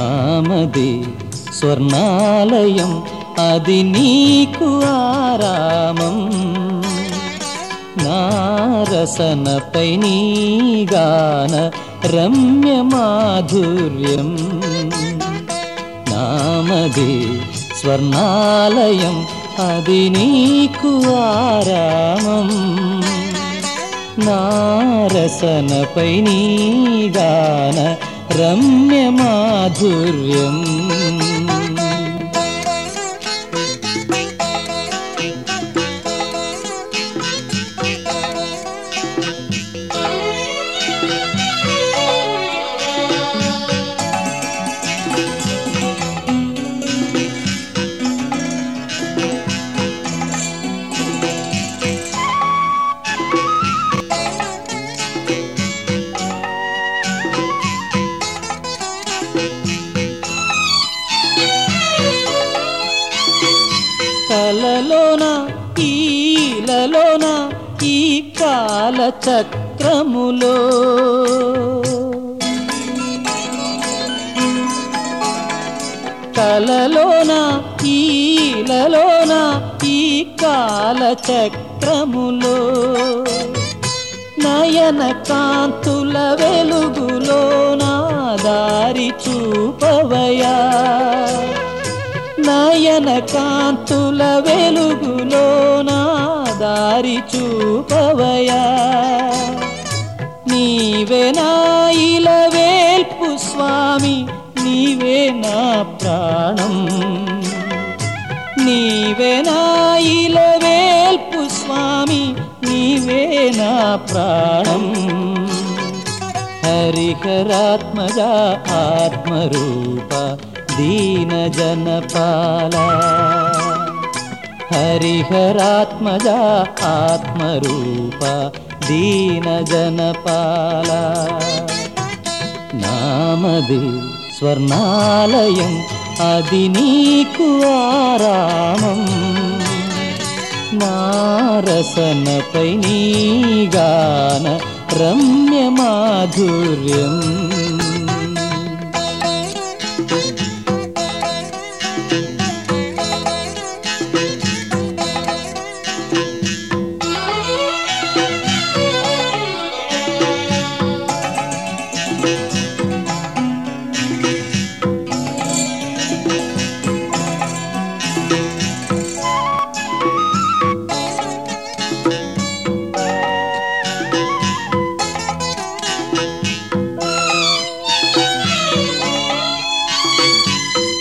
నామది స్వర్ణాలయం అది నీకు ఆరామం నారసనపై నీగాన రమ్య మాధుర్యం నామది స్వర్ణాలయం అది నీకు ఆరామం ఈలలోన ఈ కాల చక్రములో కలలోన ఈలలోన ఈ కాల చక్రములో నయన కాంతుల వెలుగులో నా దారి చూపవయా. నయన కాంతుల వెలుగు దారి చూపవయా నీవే నా ఇలవేల్పు స్వామి నీవే నా ప్రాణం. నీవే నా ఇలవేల్పు స్వామి నీవే నా ప్రాణం. హరిహరాత్మజా ఆత్మరూప దీన జనపాల హరిహరాత్మజా ఆత్మరూప దీన జనపాల నామది స్వర్ణాలయం అది నీకు ఆరామం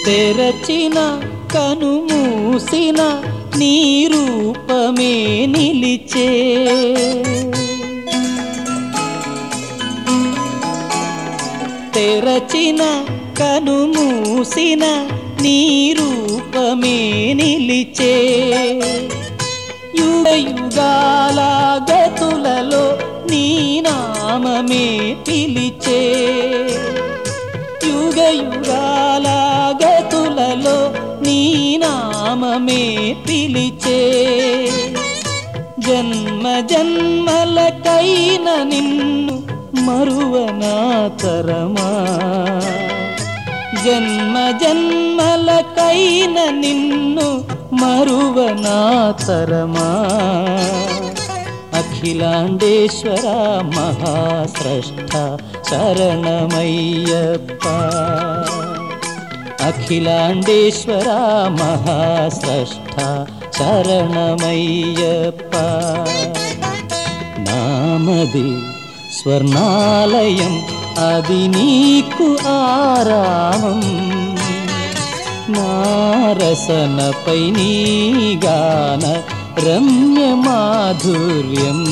తెరచిన కను మూసిన నీ రూపమే నిలిచే. తెరచిన కనుమూసిన నీ రూపమే నిలిచే. యుగ యుగాల గతులలో నీ నామమే పిలిచే. యుగ యుగాల గతులలో నీ నామమే పిలిచే. జన్మ జన్మలకైన నిన్ను మరువనా తరమా జన్మ జన్మలకైన నిన్ను మరువనా తరమా అఖిలాండేశ్వర మహాస్రష్ట శరణమయ్యప్ప అఖిలాండేశ్వర మహాస్రష్ట శరణమయ్యప్ప నామది స్వర్ణాలయం అది నీకు ఆరామం. నారసనపై నీ గాన రమ్య మాధుర్యం.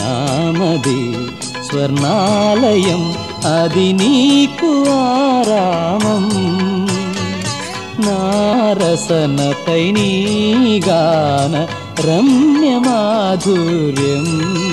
నామది స్వర్ణాలయం అది నీకు ఆరామం. నారసనపై నీ గాన రమ్య మాధుర్యం.